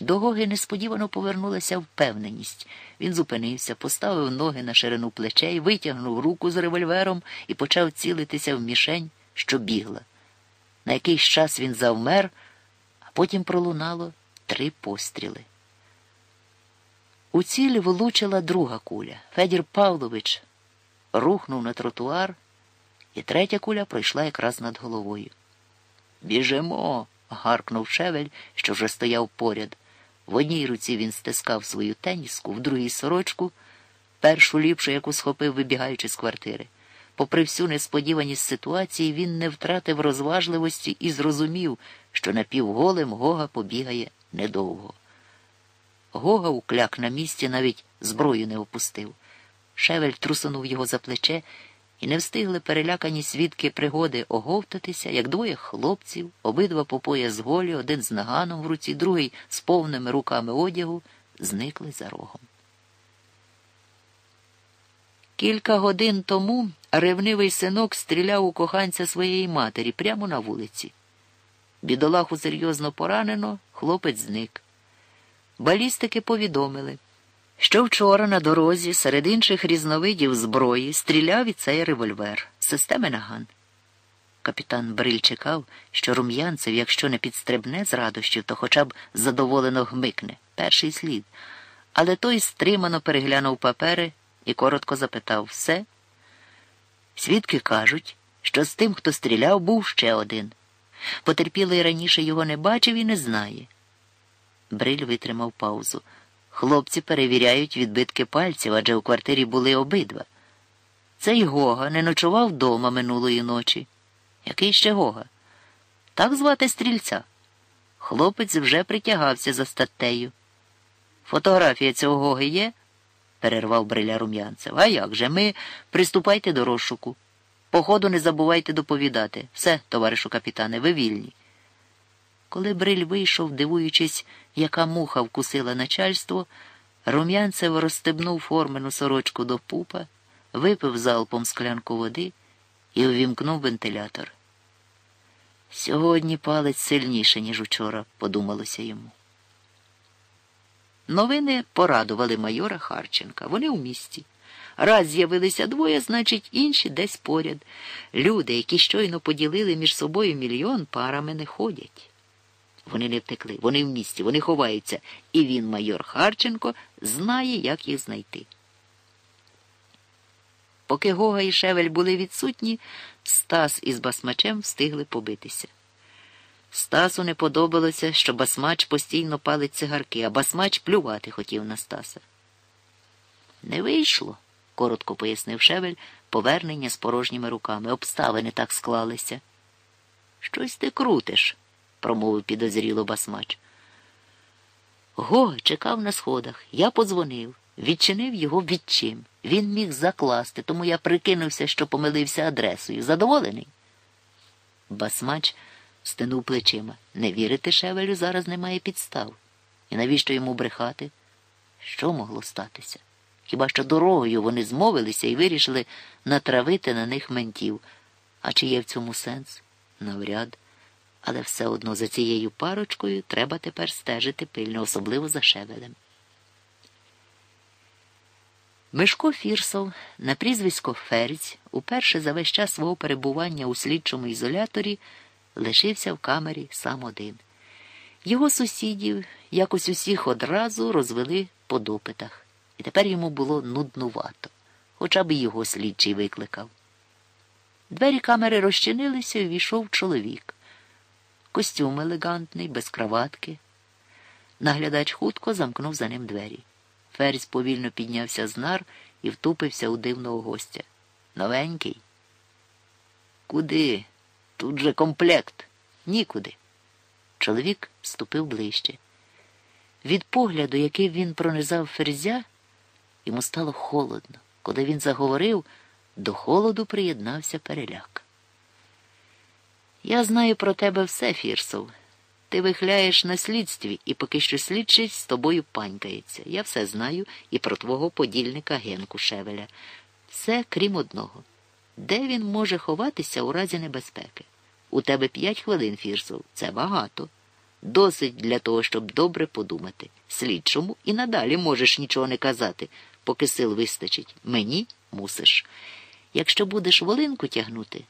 До Гоги несподівано повернулася впевненість. Він зупинився, поставив ноги на ширину плечей, витягнув руку з револьвером і почав цілитися в мішень, що бігла. На якийсь час він завмер, а потім пролунало три постріли. У ціль влучила друга куля. Федір Павлович рухнув на тротуар, і третя куля пройшла якраз над головою. Біжимо. гаркнув шевель, що вже стояв поряд. В одній руці він стискав свою теніску, в другій сорочку, першу ліпшу, яку схопив, вибігаючи з квартири. Попри всю несподіваність ситуації, він не втратив розважливості і зрозумів, що напівголем Гога побігає недовго. Гога укляк на місці, навіть зброю не опустив. Шевель трусунув його за плече, і не встигли перелякані свідки пригоди оговтатися, як двоє хлопців, обидва по пояс голі, один з наганом в руці, другий з повними руками одягу, зникли за рогом. Кілька годин тому ревнивий синок стріляв у коханця своєї матері прямо на вулиці. Бідолаху серйозно поранено, хлопець зник. Балістики повідомили, що вчора на дорозі серед інших різновидів зброї стріляв і цей револьвер системи наган. Капітан Бриль чекав, що рум'янцев, якщо не підстрибне з радощів, то хоча б задоволено гмикне перший слід. Але той стримано переглянув папери і коротко запитав все. Свідки кажуть, що з тим, хто стріляв, був ще один. Потерпілий раніше його не бачив і не знає. Бриль витримав паузу. Хлопці перевіряють відбитки пальців, адже у квартирі були обидва. Цей Гога не ночував вдома минулої ночі. Який ще Гога? Так звати стрільця. Хлопець вже притягався за статтею. Фотографія цього Гоги є? перервав бриля рум'янцев. А як же? Ми приступайте до розшуку. Походу, не забувайте доповідати. Все, товаришу капітане, ви вільні. Коли бриль вийшов, дивуючись, яка муха вкусила начальство, рум'янцев розстебнув формену сорочку до пупа, випив залпом склянку води і увімкнув вентилятор. Сьогодні палець сильніше, ніж учора, подумалося йому. Новини порадували майора Харченка. Вони у місті. Раз з'явилися двоє, значить, інші десь поряд. Люди, які щойно поділили між собою мільйон, парами не ходять. Вони не втекли, вони в місті, вони ховаються, і він, майор Харченко, знає, як їх знайти. Поки Гога і Шевель були відсутні, Стас із басмачем встигли побитися. Стасу не подобалося, що басмач постійно палить цигарки, а басмач плювати хотів на Стаса. Не вийшло, коротко пояснив Шевель, повернення з порожніми руками. Обставини так склалися. Щось ти крутиш промовив підозріло басмач. Гога чекав на сходах. Я подзвонив, відчинив його відчим. Він міг закласти, тому я прикинувся, що помилився адресою. Задоволений? Басмач стинув плечима. Не вірити Шевелю зараз немає підстав. І навіщо йому брехати? Що могло статися? Хіба що дорогою вони змовилися і вирішили натравити на них ментів. А чи є в цьому сенс? Навряд але все одно за цією парочкою треба тепер стежити пильно, особливо за шевелем. Мишко Фірсов на прізвисько Ферць уперше за весь час свого перебування у слідчому ізоляторі лишився в камері сам один. Його сусідів якось усіх одразу розвели по допитах, і тепер йому було нуднувато, хоча б його слідчий викликав. Двері камери розчинилися і війшов чоловік костюм елегантний, без краватки. Наглядач хутко замкнув за ним двері. Ферзь повільно піднявся з нар і втупився у дивного гостя. Новенький. Куди? Тут же комплект. Нікуди. Чоловік ступив ближче. Від погляду, який він пронизав ферзя, йому стало холодно. Коли він заговорив, до холоду приєднався переляк. Я знаю про тебе все, Фірсов. Ти вихляєш на слідстві, і поки що слідчий з тобою панькається. Я все знаю і про твого подільника Генку Шевеля. Все крім одного. Де він може ховатися у разі небезпеки? У тебе п'ять хвилин, Фірсов. Це багато. Досить для того, щоб добре подумати. Слідчому і надалі можеш нічого не казати, поки сил вистачить. Мені мусиш. Якщо будеш волинку тягнути,